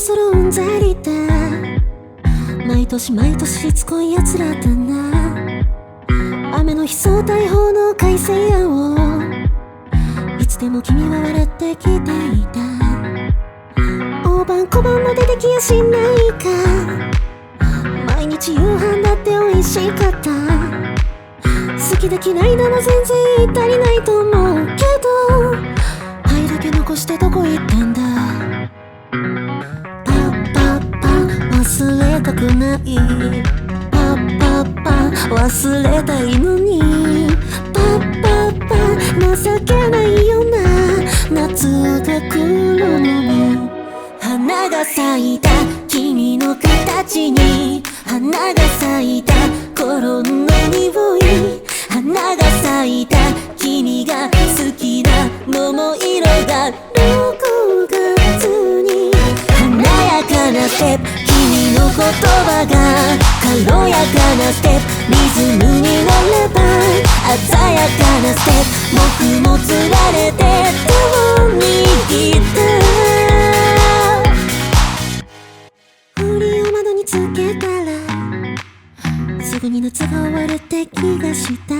揃うんざりだ。毎年毎年しつこい奴らだな。雨の日相対法の改正案を。いつでも君は笑ってきていた。大判小判も出てきやしないか。毎日夕飯だって美味しかった。好きで嫌いなの全然足りないと思う忘れたいのに。パッパッパ情けないよな。夏が来るのに。花が咲いた君の形に。花が咲いた頃の匂い。花が咲いた君が好きな桃色が6月に。華やかなステップ言葉が軽やかなステップリズムになれば鮮やかなステップ僕もつられて手を握ったフリを窓につけたらすぐに夏が終わるって気がした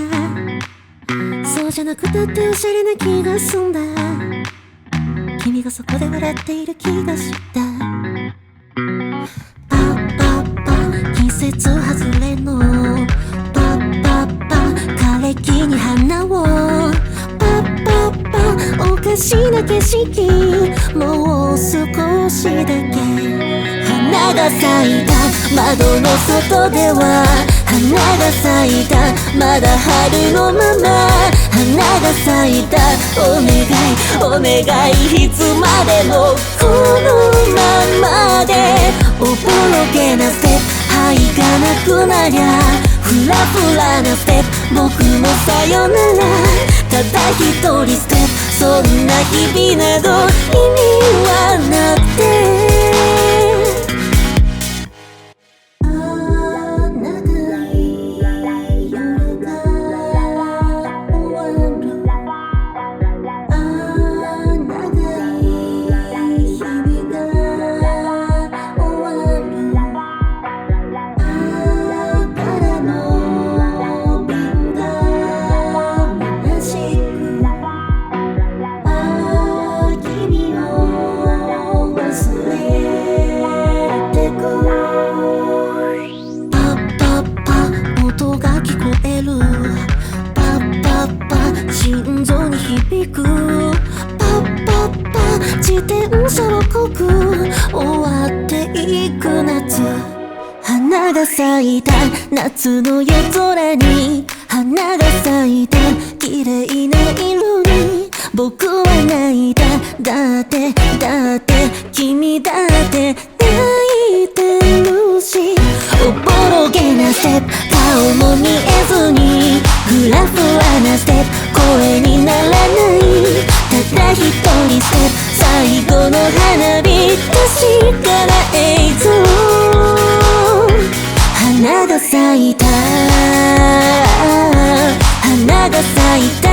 そうじゃなくたっておしゃれな気がすんだ君がそこで笑っている気がした。色もう少しだけ花が咲いた窓の外では花が咲いた。まだ春のまま花が咲いた。お願い。お願いいつまでもこのままで。おぼろげなステップ。灰がなくなりゃ。フラフラなステップ。僕もさよなら。ただ一人ステップ。そんな日々など車をこぐ終わっていく夏花が咲いた夏の夜空に花が咲いた綺麗な色に僕は泣いただってだって君だって泣いてるしおぼろげなステップ顔も見えずにフラフラなステップ声にならないただ一人ステップかな映像花が咲いた花が咲いた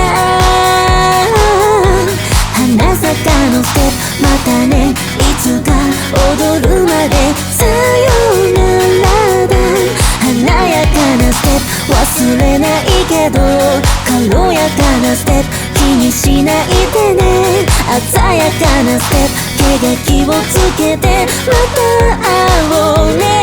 花坂のステップまたねいつか踊るまでさよならだ華やかなステップ忘れないけど軽やかなステップ気にしないでね鮮やかなステップ毛が気をつけてまた会おうね。